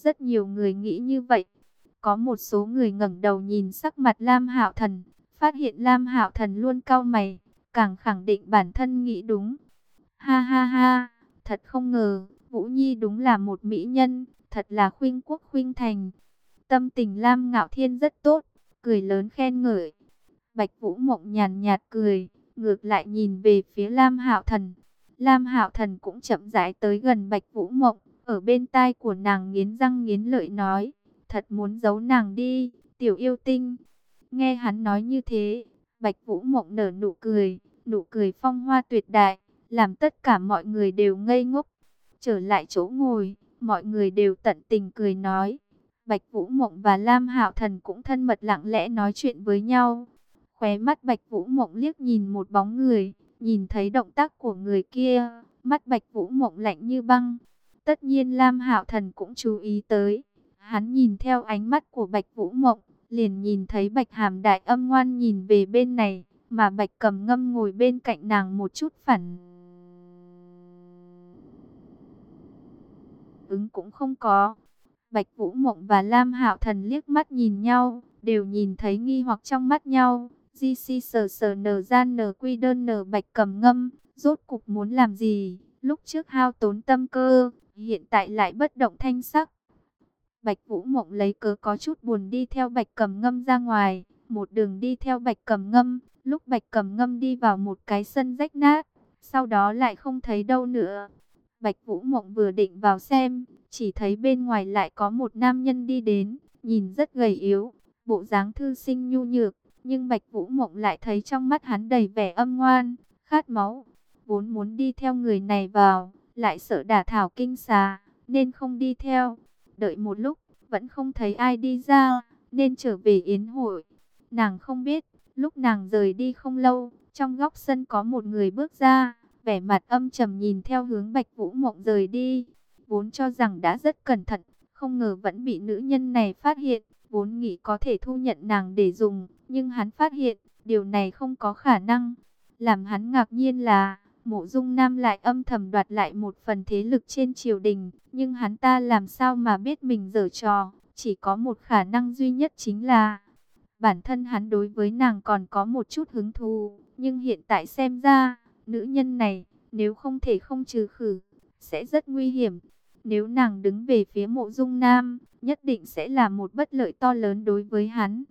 Rất nhiều người nghĩ như vậy. Có một số người ngẩng đầu nhìn sắc mặt Lam Hạo Thần, phát hiện Lam Hạo Thần luôn cau mày, càng khẳng định bản thân nghĩ đúng. Ha ha ha, thật không ngờ, Vũ Nhi đúng là một mỹ nhân, thật là khuynh quốc khuynh thành. Tâm tình Lam Ngạo Thiên rất tốt, cười lớn khen ngợi. Bạch Vũ Mộng nhàn nhạt cười, ngược lại nhìn về phía Lam Hạo Thần. Lam Hạo Thần cũng chậm rãi tới gần Bạch Vũ Mộng, ở bên tai của nàng nghiến răng nghiến lợi nói, thật muốn giấu nàng đi, tiểu yêu tinh. Nghe hắn nói như thế, Bạch Vũ Mộng nở nụ cười, nụ cười phong hoa tuyệt đại, làm tất cả mọi người đều ngây ngốc. Trở lại chỗ ngồi, mọi người đều tận tình cười nói. Bạch Vũ Mộng và Lam Hạo Thần cũng thân mật lặng lẽ nói chuyện với nhau. Khóe mắt Bạch Vũ Mộng liếc nhìn một bóng người, nhìn thấy động tác của người kia, mắt Bạch Vũ Mộng lạnh như băng. Tất nhiên Lam Hạo Thần cũng chú ý tới. Hắn nhìn theo ánh mắt của Bạch Vũ Mộng, liền nhìn thấy Bạch Hàm Đại âm ngoan nhìn về bên này, mà Bạch Cầm Ngâm ngồi bên cạnh nàng một chút phản ứng cũng không có. Bạch Vũ Mộng và Lam Hạo Thần liếc mắt nhìn nhau, đều nhìn thấy nghi hoặc trong mắt nhau. GC sờ sờ nờ gian nờ quy đơn nờ Bạch Cầm Ngâm, rốt cục muốn làm gì? Lúc trước hao tốn tâm cơ, hiện tại lại bất động thanh sắc. Bạch Vũ Mộng lấy cớ có chút buồn đi theo Bạch Cầm Ngâm ra ngoài, một đường đi theo Bạch Cầm Ngâm, lúc Bạch Cầm Ngâm đi vào một cái sân rách nát, sau đó lại không thấy đâu nữa. Bạch Vũ Mộng vừa định vào xem, chỉ thấy bên ngoài lại có một nam nhân đi đến, nhìn rất gầy yếu, bộ dáng thư sinh nhu nhược, nhưng Bạch Vũ Mộng lại thấy trong mắt hắn đầy vẻ âm ngoan, khát máu, vốn muốn đi theo người này vào, lại sợ đả thảo kinh xà, nên không đi theo. Đợi một lúc, vẫn không thấy ai đi ra, nên trở về yến hội. Nàng không biết, lúc nàng rời đi không lâu, trong góc sân có một người bước ra, vẻ mặt âm trầm nhìn theo hướng Bạch Vũ Mộng rời đi. Vốn cho rằng đã rất cẩn thận, không ngờ vẫn bị nữ nhân này phát hiện, vốn nghĩ có thể thu nhận nàng để dùng, nhưng hắn phát hiện, điều này không có khả năng. Làm hắn ngạc nhiên là, Mộ Dung Nam lại âm thầm đoạt lại một phần thế lực trên triều đình, nhưng hắn ta làm sao mà biết mình dở trò, chỉ có một khả năng duy nhất chính là bản thân hắn đối với nàng còn có một chút hứng thú, nhưng hiện tại xem ra, nữ nhân này nếu không thể không trừ khử, sẽ rất nguy hiểm. Nếu nàng đứng về phía mộ dung nam, nhất định sẽ là một bất lợi to lớn đối với hắn.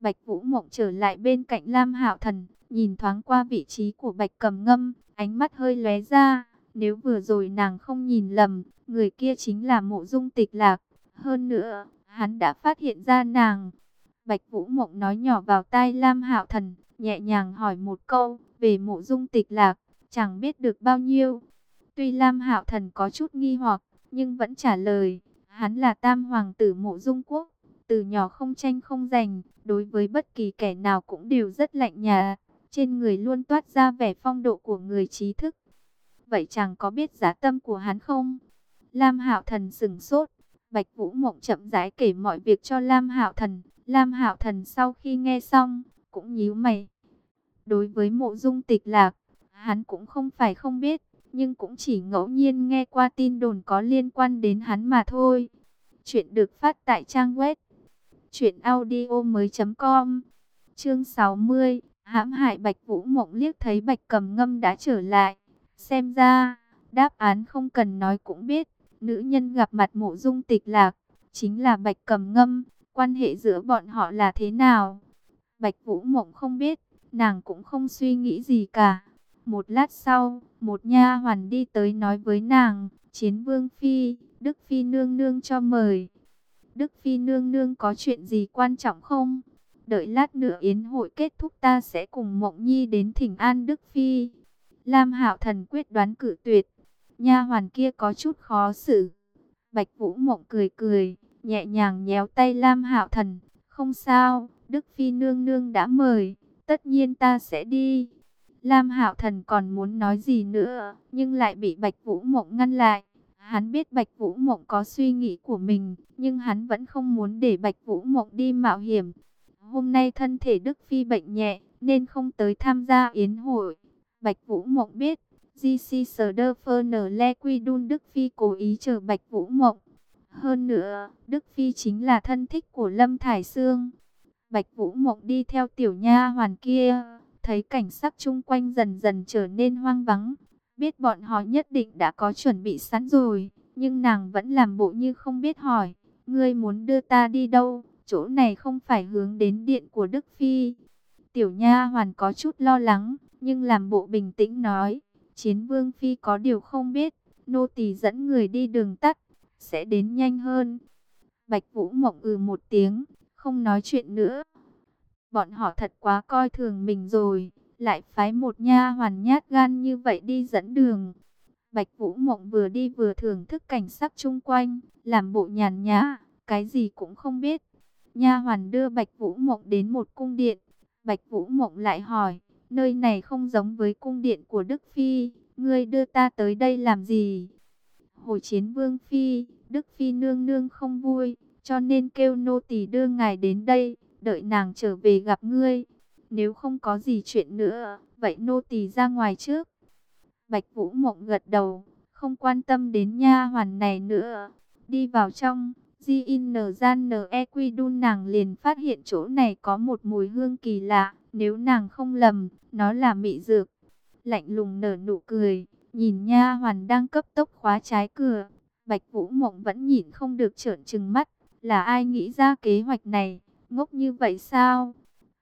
Bạch Vũ Mộng trở lại bên cạnh Lam Hạo Thần, nhìn thoáng qua vị trí của Bạch Cầm Ngâm, ánh mắt hơi lóe ra. Nếu vừa rồi nàng không nhìn lầm, người kia chính là mộ dung tịch lạc. Hơn nữa, hắn đã phát hiện ra nàng. Bạch Vũ Mộng nói nhỏ vào tai Lam Hạo Thần, nhẹ nhàng hỏi một câu về mộ dung tịch lạc, chẳng biết được bao nhiêu. Tuy Lam Hạo Thần có chút nghi hoặc, nhưng vẫn trả lời, hắn là tam hoàng tử mộ dung quốc, từ nhỏ không tranh không giành, đối với bất kỳ kẻ nào cũng đều rất lạnh nhạt, trên người luôn toát ra vẻ phong độ của người trí thức. Vậy chàng có biết giá tâm của hắn không? Lam Hạo Thần sừng sốt, Bạch Vũ Mộng chậm rãi kể mọi việc cho Lam Hạo Thần. Lam Hạo Thần sau khi nghe xong, cũng nhíu mày. Đối với mộ dung tịch lạc, hắn cũng không phải không biết, nhưng cũng chỉ ngẫu nhiên nghe qua tin đồn có liên quan đến hắn mà thôi. Chuyện được phát tại trang web truyệnaudiomoi.com. Chương 60, hãm hại Bạch Vũ Mộng liếc thấy Bạch Cầm Ngâm đã trở lại, xem ra đáp án không cần nói cũng biết, nữ nhân gặp mặt Mộ Dung Tịch Lạc chính là Bạch Cầm Ngâm, quan hệ giữa bọn họ là thế nào? Bạch Vũ Mộng không biết, nàng cũng không suy nghĩ gì cả. Một lát sau, một nha hoàn đi tới nói với nàng, chiến vương phi, Đức Phi nương nương cho mời. Đức Phi nương nương có chuyện gì quan trọng không? Đợi lát nữa yến hội kết thúc ta sẽ cùng Mộng Nhi đến thỉnh an Đức Phi. Lam Hạo Thần quyết đoán cử tuyệt. Nha hoàn kia có chút khó xử. Bạch Vũ Mộng cười cười, nhẹ nhàng nhéo tay Lam Hạo Thần. Không sao, Đức Phi nương nương đã mời, tất nhiên ta sẽ đi. Lam Hạo Thần còn muốn nói gì nữa, nhưng lại bị Bạch Vũ Mộng ngăn lại. Hắn biết Bạch Vũ Mộng có suy nghĩ của mình, nhưng hắn vẫn không muốn để Bạch Vũ Mộng đi mạo hiểm. Hôm nay thân thể Đức Phi bệnh nhẹ, nên không tới tham gia yến hội. Bạch Vũ Mộng biết, GC Sderfern Le Quy Đun Đức Phi cố ý chờ Bạch Vũ Mộng. Hơn nữa, Đức Phi chính là thân thích của Lâm Thải Sương. Bạch Vũ Mộng đi theo tiểu nha hoàn kia, thấy cảnh sắc chung quanh dần dần trở nên hoang vắng. Biết bọn họ nhất định đã có chuẩn bị sẵn rồi, nhưng nàng vẫn làm bộ như không biết hỏi. Ngươi muốn đưa ta đi đâu? Chỗ này không phải hướng đến điện của Đức Phi. Tiểu nha hoàn có chút lo lắng, nhưng làm bộ bình tĩnh nói. Chiến vương Phi có điều không biết, nô tỳ dẫn người đi đường tắt, sẽ đến nhanh hơn. Bạch Vũ Mộng ừ một tiếng, không nói chuyện nữa. Bọn họ thật quá coi thường mình rồi, lại phái một nha hoàn nhát gan như vậy đi dẫn đường. Bạch Vũ Mộng vừa đi vừa thưởng thức cảnh sắc chung quanh, làm bộ nhàn nhã, cái gì cũng không biết. Nha hoàn đưa Bạch Vũ Mộng đến một cung điện. Bạch Vũ Mộng lại hỏi, nơi này không giống với cung điện của Đức Phi, ngươi đưa ta tới đây làm gì? Hồi chiến Vương Phi, Đức Phi nương nương không vui, cho nên kêu nô tỳ đưa ngài đến đây, đợi nàng trở về gặp ngươi. Nếu không có gì chuyện nữa, vậy nô tỳ ra ngoài trước. Bạch Vũ Mộng gật đầu, không quan tâm đến nha hoàn này nữa. Đi vào trong, Di In N Gian N E Quy Đun nàng liền phát hiện chỗ này có một mùi hương kỳ lạ. Nếu nàng không lầm, nó là mị dược. Lạnh lùng nở nụ cười, nhìn nha hoàn đang cấp tốc khóa trái cửa. Bạch Vũ Mộng vẫn nhìn không được trợn trừng mắt. Là ai nghĩ ra kế hoạch này? Ngốc như vậy sao?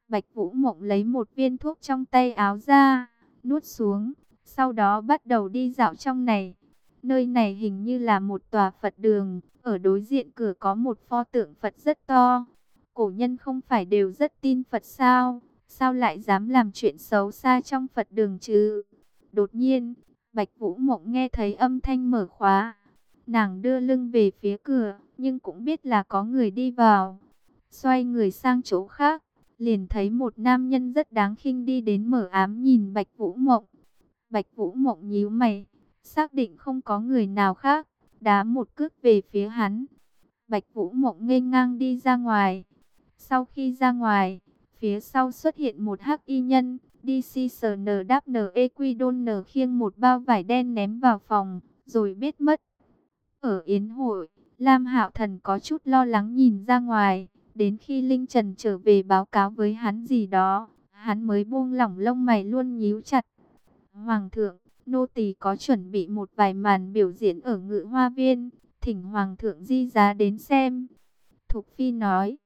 Bạch Vũ Mộng lấy một viên thuốc trong tay áo ra, nuốt xuống, sau đó bắt đầu đi dạo trong này. Nơi này hình như là một tòa Phật đường, ở đối diện cửa có một pho tượng Phật rất to. Cổ nhân không phải đều rất tin Phật sao? Sao lại dám làm chuyện xấu xa trong Phật đường chứ? Đột nhiên, Bạch Vũ Mộng nghe thấy âm thanh mở khóa. Nàng đưa lưng về phía cửa, nhưng cũng biết là có người đi vào. Xoay người sang chỗ khác, liền thấy một nam nhân rất đáng khinh đi đến mở ám nhìn Bạch Vũ Mộng. Bạch Vũ Mộng nhíu mày, xác định không có người nào khác, đá một cước về phía hắn. Bạch Vũ Mộng ngây ngang đi ra ngoài. Sau khi ra ngoài, phía sau xuất hiện một hắc y nhân, DCSN đáp NEQ N khiêng một bao vải đen ném vào phòng, rồi biết mất. Ở Yến hội, Lam Hạo Thần có chút lo lắng nhìn ra ngoài, đến khi Linh Trần trở về báo cáo với hắn gì đó, hắn mới buông lỏng lông mày luôn nhíu chặt. Hoàng thượng, nô tỳ có chuẩn bị một vài màn biểu diễn ở ngự hoa viên, thỉnh hoàng thượng di giá đến xem. Thục Phi nói,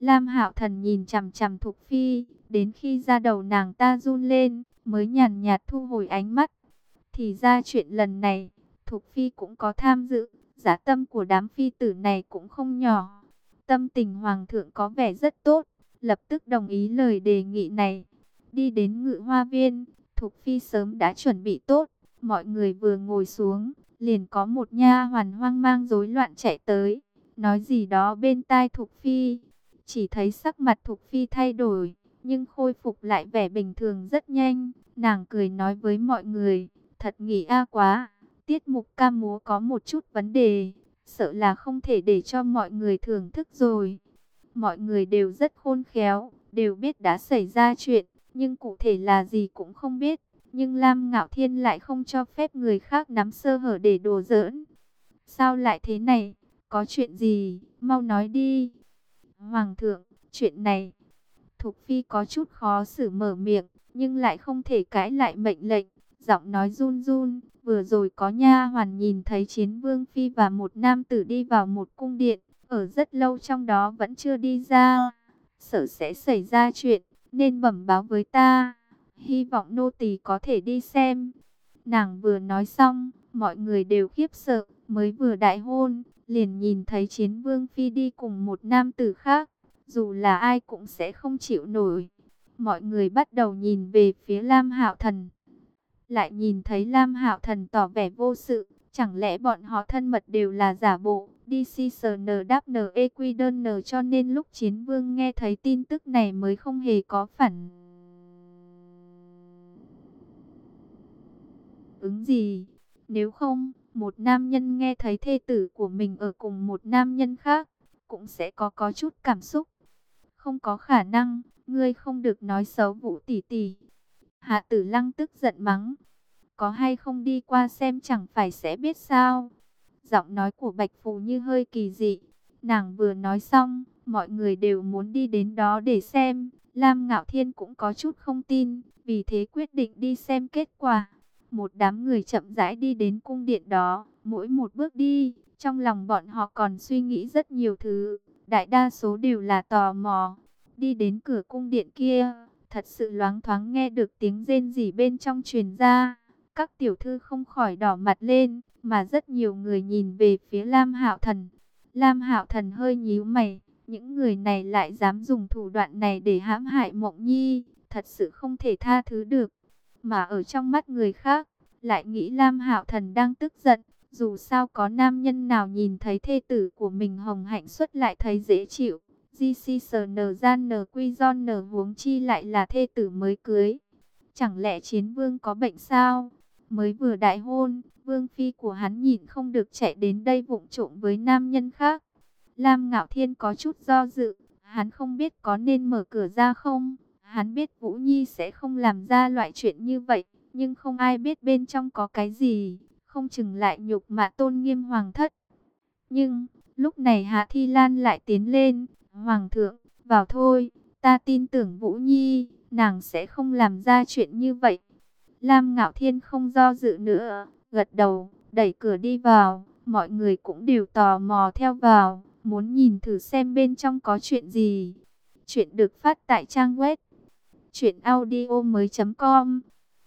Lam Hạo Thần nhìn chằm chằm Thục Phi, đến khi ra đầu nàng ta run lên, mới nhàn nhạt thu hồi ánh mắt. Thì ra chuyện lần này, Thục Phi cũng có tham dự, giá tâm của đám phi tử này cũng không nhỏ. Tâm tình Hoàng thượng có vẻ rất tốt, lập tức đồng ý lời đề nghị này. Đi đến ngự hoa viên, Thục Phi sớm đã chuẩn bị tốt, mọi người vừa ngồi xuống, liền có một nha hoàn hoang mang rối loạn chạy tới, nói gì đó bên tai Thục Phi. Chỉ thấy sắc mặt Thục Phi thay đổi, nhưng khôi phục lại vẻ bình thường rất nhanh. Nàng cười nói với mọi người, thật nghỉ a quá, tiết mục ca múa có một chút vấn đề, sợ là không thể để cho mọi người thưởng thức rồi. Mọi người đều rất khôn khéo, đều biết đã xảy ra chuyện, nhưng cụ thể là gì cũng không biết. Nhưng Lam Ngạo Thiên lại không cho phép người khác nắm sơ hở để đùa giỡn. Sao lại thế này? Có chuyện gì? Mau nói đi. Hoàng thượng, chuyện này. Thục Phi có chút khó xử mở miệng, nhưng lại không thể cãi lại mệnh lệnh. Giọng nói run run, vừa rồi có nha hoàn nhìn thấy chiến vương Phi và một nam tử đi vào một cung điện, ở rất lâu trong đó vẫn chưa đi ra. Sợ sẽ xảy ra chuyện, nên bẩm báo với ta. Hy vọng nô tỳ có thể đi xem. Nàng vừa nói xong, mọi người đều khiếp sợ, mới vừa đại hôn, liền nhìn thấy chiến vương phi đi cùng một nam tử khác, dù là ai cũng sẽ không chịu nổi. Mọi người bắt đầu nhìn về phía Lam Hạo Thần. Lại nhìn thấy Lam Hạo Thần tỏ vẻ vô sự, chẳng lẽ bọn họ thân mật đều là giả bộ, DCSN đáp cho nên lúc chiến vương nghe thấy tin tức này mới không hề có phản ứng gì. Nếu không, một nam nhân nghe thấy thê tử của mình ở cùng một nam nhân khác, cũng sẽ có có chút cảm xúc. Không có khả năng, ngươi không được nói xấu vũ tỷ tỷ. Hạ tử lăng tức giận mắng. Có hay không đi qua xem chẳng phải sẽ biết sao. Giọng nói của Bạch Phù như hơi kỳ dị. Nàng vừa nói xong, mọi người đều muốn đi đến đó để xem. Lam Ngạo Thiên cũng có chút không tin, vì thế quyết định đi xem kết quả. Một đám người chậm rãi đi đến cung điện đó, mỗi một bước đi, trong lòng bọn họ còn suy nghĩ rất nhiều thứ, đại đa số đều là tò mò. Đi đến cửa cung điện kia, thật sự loáng thoáng nghe được tiếng rên rỉ bên trong truyền ra. Các tiểu thư không khỏi đỏ mặt lên, mà rất nhiều người nhìn về phía Lam Hạo Thần. Lam Hạo Thần hơi nhíu mày, những người này lại dám dùng thủ đoạn này để hãm hại Mộng Nhi, thật sự không thể tha thứ được mà ở trong mắt người khác, lại nghĩ Lam Hạo Thần đang tức giận, dù sao có nam nhân nào nhìn thấy thê tử của mình hồng hạnh xuất lại thấy dễ chịu. GCSN gian quy huống chi lại là thê tử mới cưới. Chẳng lẽ chiến vương có bệnh sao? Mới vừa đại hôn, vương phi của hắn nhìn không được chạy đến đây vụng trộm với nam nhân khác. Lam Ngạo Thiên có chút do dự, hắn không biết có nên mở cửa ra không? Hắn biết Vũ Nhi sẽ không làm ra loại chuyện như vậy, nhưng không ai biết bên trong có cái gì, không chừng lại nhục mạ tôn nghiêm hoàng thất. Nhưng, lúc này Hạ Thi Lan lại tiến lên, Hoàng thượng, vào thôi, ta tin tưởng Vũ Nhi, nàng sẽ không làm ra chuyện như vậy. Lam Ngạo Thiên không do dự nữa, gật đầu, đẩy cửa đi vào, mọi người cũng đều tò mò theo vào, muốn nhìn thử xem bên trong có chuyện gì. Chuyện được phát tại trang web Chuyện audio mới com.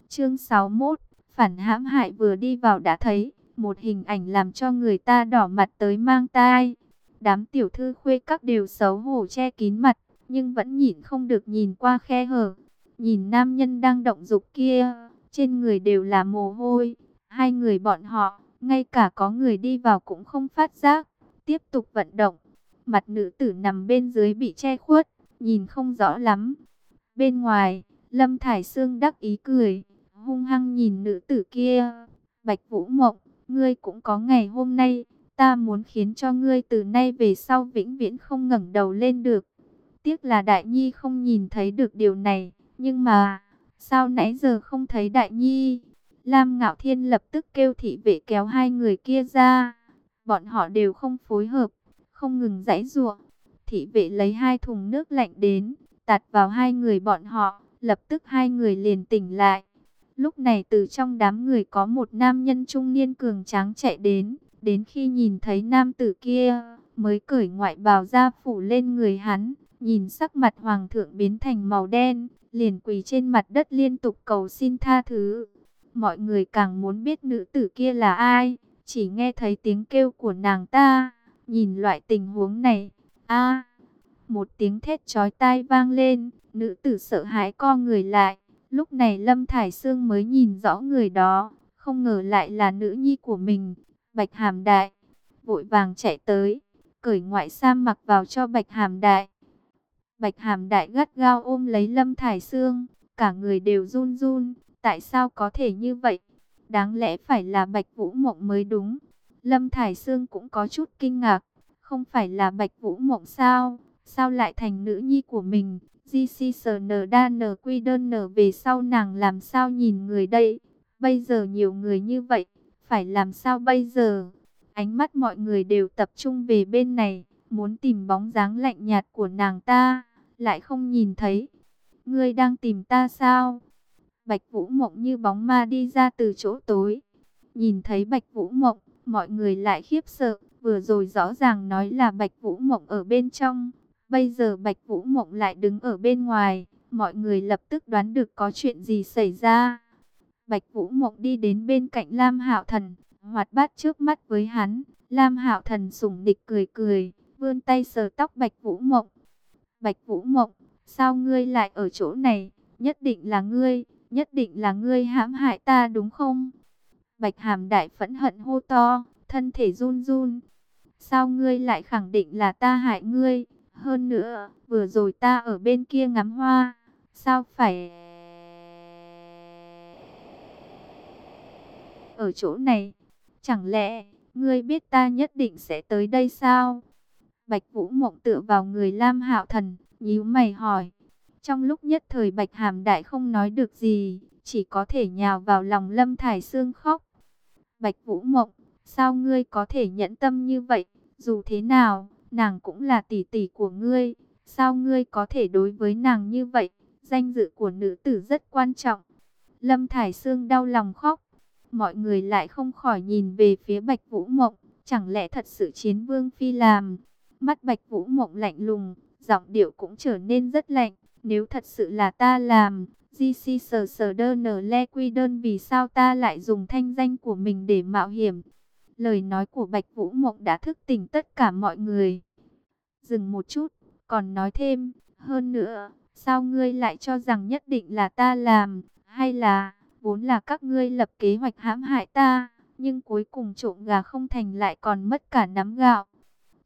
Chương 61 Phản hãm hại vừa đi vào đã thấy Một hình ảnh làm cho người ta đỏ mặt tới mang tai. Đám tiểu thư khuê các đều xấu hổ che kín mặt Nhưng vẫn nhìn không được nhìn qua khe hở. Nhìn nam nhân đang động dục kia trên người đều là mồ hôi Hai người bọn họ Ngay cả có người đi vào cũng không phát giác Tiếp tục vận động Mặt nữ tử nằm bên dưới bị che khuất Nhìn không rõ lắm Bên ngoài, Lâm Thải Sương đắc ý cười, hung hăng nhìn nữ tử kia. Bạch Vũ Mộng, ngươi cũng có ngày hôm nay, ta muốn khiến cho ngươi từ nay về sau vĩnh viễn không ngẩng đầu lên được. Tiếc là Đại Nhi không nhìn thấy được điều này, nhưng mà, sao nãy giờ không thấy Đại Nhi? Lam Ngạo Thiên lập tức kêu thị vệ kéo hai người kia ra. Bọn họ đều không phối hợp, không ngừng giãy giụa. Thị vệ lấy hai thùng nước lạnh đến, tạt vào hai người bọn họ, lập tức hai người liền tỉnh lại. Lúc này từ trong đám người có một nam nhân trung niên cường tráng chạy đến, đến khi nhìn thấy nam tử kia, mới cởi ngoại bào ra phủ lên người hắn, nhìn sắc mặt hoàng thượng biến thành màu đen, liền quỳ trên mặt đất liên tục cầu xin tha thứ. Mọi người càng muốn biết nữ tử kia là ai, chỉ nghe thấy tiếng kêu của nàng ta, nhìn loại tình huống này, a một tiếng thét chói tai vang lên, nữ tử sợ hãi co người lại. Lúc này Lâm Thải Sương mới nhìn rõ người đó, không ngờ lại là nữ nhi của mình, Bạch Hàm Đại. Vội vàng chạy tới, cởi ngoại sam mặc vào cho Bạch Hàm Đại. Bạch Hàm Đại gắt gao ôm lấy Lâm Thải Sương, cả người đều run run, tại sao có thể như vậy? Đáng lẽ phải là Bạch Vũ Mộng mới đúng. Lâm Thải Sương cũng có chút kinh ngạc, không phải là Bạch Vũ Mộng sao? Sao lại thành nữ nhi của mình? GCSN n quy đơn n về sau nàng làm sao nhìn người đây? Bây giờ nhiều người như vậy, phải làm sao bây giờ? Ánh mắt mọi người đều tập trung về bên này, muốn tìm bóng dáng lạnh nhạt của nàng ta, lại không nhìn thấy. Ngươi đang tìm ta sao? Bạch Vũ Mộng như bóng ma đi ra từ chỗ tối. Nhìn thấy Bạch Vũ Mộng, mọi người lại khiếp sợ, vừa rồi rõ ràng nói là Bạch Vũ Mộng ở bên trong, Bây giờ Bạch Vũ Mộng lại đứng ở bên ngoài, mọi người lập tức đoán được có chuyện gì xảy ra. Bạch Vũ Mộng đi đến bên cạnh Lam Hạo Thần, hoạt bát trước mắt với hắn. Lam Hạo Thần sủng nịch cười cười, vươn tay sờ tóc Bạch Vũ Mộng. Bạch Vũ Mộng, sao ngươi lại ở chỗ này? Nhất định là ngươi, nhất định là ngươi hãm hại ta đúng không? Bạch Hàm Đại phẫn hận hô to, thân thể run run. Sao ngươi lại khẳng định là ta hại ngươi? Hơn nữa, vừa rồi ta ở bên kia ngắm hoa, sao phải... Ở chỗ này, chẳng lẽ ngươi biết ta nhất định sẽ tới đây sao? Bạch Vũ Mộng tựa vào người Lam Hạo Thần, nhíu mày hỏi. Trong lúc nhất thời Bạch Hàm Đại không nói được gì, chỉ có thể nhào vào lòng Lâm Thải Sương khóc. Bạch Vũ Mộng, sao ngươi có thể nhẫn tâm như vậy? Dù thế nào, nàng cũng là tỷ tỷ của ngươi, sao ngươi có thể đối với nàng như vậy? Danh dự của nữ tử rất quan trọng. Lâm Thải Sương đau lòng khóc, mọi người lại không khỏi nhìn về phía Bạch Vũ Mộng, chẳng lẽ thật sự chiến vương phi làm? Mắt Bạch Vũ Mộng lạnh lùng, giọng điệu cũng trở nên rất lạnh, nếu thật sự là ta làm, GC sờ sờ đơn le quy đơn vì sao ta lại dùng thanh danh của mình để mạo hiểm? Lời nói của Bạch Vũ Mộng đã thức tỉnh tất cả mọi người. Dừng một chút, còn nói thêm, hơn nữa, sao ngươi lại cho rằng nhất định là ta làm, hay là, vốn là các ngươi lập kế hoạch hãm hại ta, nhưng cuối cùng trộm gà không thành lại còn mất cả nắm gạo.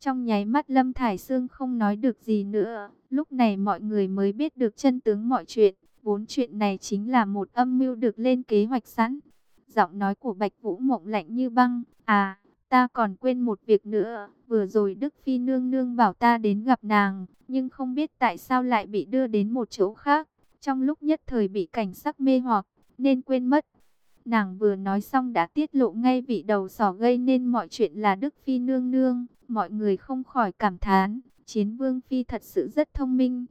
Trong nháy mắt Lâm Thải Sương không nói được gì nữa, lúc này mọi người mới biết được chân tướng mọi chuyện, vốn chuyện này chính là một âm mưu được lên kế hoạch sẵn. Giọng nói của Bạch Vũ Mộng lạnh như băng, à, ta còn quên một việc nữa, vừa rồi Đức Phi nương nương bảo ta đến gặp nàng, nhưng không biết tại sao lại bị đưa đến một chỗ khác, trong lúc nhất thời bị cảnh sắc mê hoặc, nên quên mất. Nàng vừa nói xong đã tiết lộ ngay vị đầu sỏ gây nên mọi chuyện là Đức Phi nương nương, mọi người không khỏi cảm thán, chiến vương Phi thật sự rất thông minh.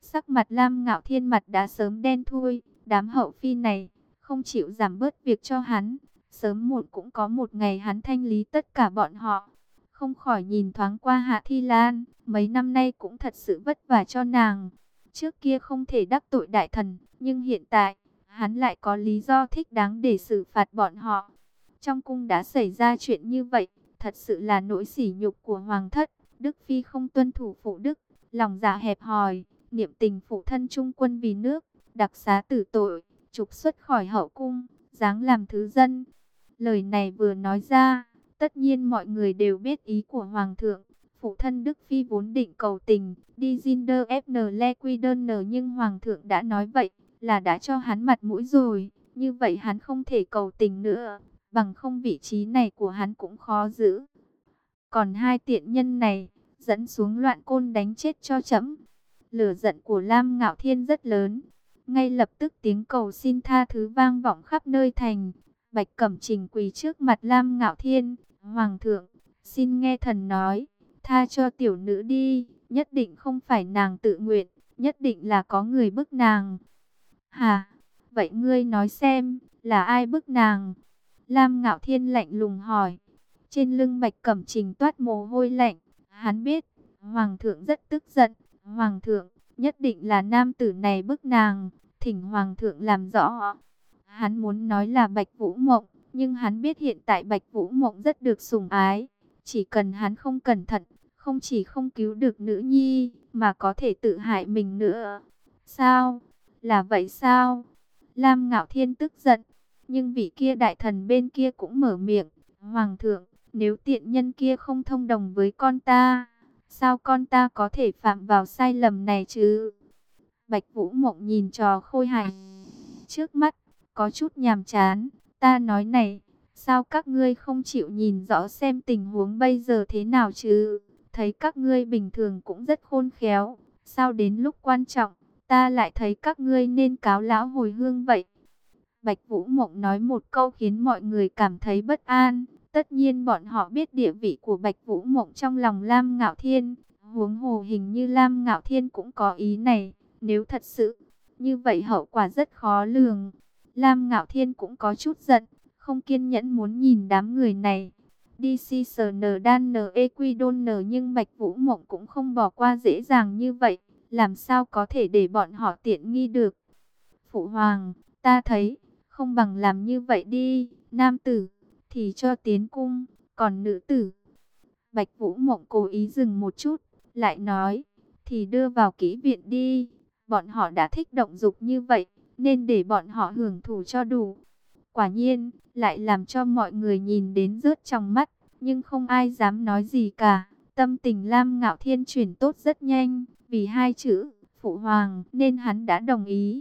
Sắc mặt Lam Ngạo Thiên mặt đã sớm đen thui, đám hậu Phi này không chịu giảm bớt việc cho hắn. Sớm muộn cũng có một ngày hắn thanh lý tất cả bọn họ. Không khỏi nhìn thoáng qua Hạ Thi Lan, mấy năm nay cũng thật sự vất vả cho nàng. Trước kia không thể đắc tội đại thần, nhưng hiện tại, hắn lại có lý do thích đáng để xử phạt bọn họ. Trong cung đã xảy ra chuyện như vậy, thật sự là nỗi sỉ nhục của hoàng thất. Đức Phi không tuân thủ phụ đức, lòng dạ hẹp hòi, niệm tình phụ thân trung quân vì nước, đặc xá tử tội trục xuất khỏi hậu cung, dáng làm thứ dân. Lời này vừa nói ra, tất nhiên mọi người đều biết ý của Hoàng thượng. Phụ thân Đức Phi vốn định cầu tình, đi Jinder FN Le Quy đơn N nhưng Hoàng thượng đã nói vậy, là đã cho hắn mặt mũi rồi. Như vậy hắn không thể cầu tình nữa, bằng không vị trí này của hắn cũng khó giữ. Còn hai tiện nhân này, dẫn xuống loạn côn đánh chết cho chấm. Lửa giận của Lam Ngạo Thiên rất lớn, ngay lập tức tiếng cầu xin tha thứ vang vọng khắp nơi thành. Bạch Cẩm Trình quỳ trước mặt Lam Ngạo Thiên. Hoàng thượng, xin nghe thần nói, tha cho tiểu nữ đi, nhất định không phải nàng tự nguyện, nhất định là có người bức nàng. Hà, Vậy ngươi nói xem, là ai bức nàng? Lam Ngạo Thiên lạnh lùng hỏi. Trên lưng Bạch Cẩm Trình toát mồ hôi lạnh. Hắn biết, Hoàng thượng rất tức giận. Hoàng thượng, nhất định là nam tử này bức nàng. Thỉnh Hoàng thượng làm rõ. Hắn muốn nói là Bạch Vũ Mộng. Nhưng hắn biết hiện tại Bạch Vũ Mộng rất được sủng ái. Chỉ cần hắn không cẩn thận, không chỉ không cứu được nữ nhi, mà có thể tự hại mình nữa. Sao? Là vậy sao? Lam Ngạo Thiên tức giận, nhưng vị kia đại thần bên kia cũng mở miệng. Hoàng thượng, nếu tiện nhân kia không thông đồng với con ta, sao con ta có thể phạm vào sai lầm này chứ? Bạch Vũ Mộng nhìn trò khôi hài trước mắt, có chút nhàm chán. Ta nói này, sao các ngươi không chịu nhìn rõ xem tình huống bây giờ thế nào chứ? Thấy các ngươi bình thường cũng rất khôn khéo, sao đến lúc quan trọng, ta lại thấy các ngươi nên cáo lão hồi hương vậy? Bạch Vũ Mộng nói một câu khiến mọi người cảm thấy bất an. Tất nhiên bọn họ biết địa vị của Bạch Vũ Mộng trong lòng Lam Ngạo Thiên. Huống hồ hình như Lam Ngạo Thiên cũng có ý này. Nếu thật sự, như vậy hậu quả rất khó lường. Lam Ngạo Thiên cũng có chút giận, không kiên nhẫn muốn nhìn đám người này. DCSN đan e N nhưng Bạch Vũ Mộng cũng không bỏ qua dễ dàng như vậy. Làm sao có thể để bọn họ tiện nghi được? Phụ Hoàng, ta thấy không bằng làm như vậy đi, nam tử, thì cho tiến cung, còn nữ tử. Bạch Vũ Mộng cố ý dừng một chút, lại nói, thì đưa vào kỹ viện đi. Bọn họ đã thích động dục như vậy, nên để bọn họ hưởng thụ cho đủ. Quả nhiên, lại làm cho mọi người nhìn đến rớt trong mắt, nhưng không ai dám nói gì cả. Tâm tình Lam Ngạo Thiên chuyển tốt rất nhanh, vì hai chữ, Phụ Hoàng, nên hắn đã đồng ý.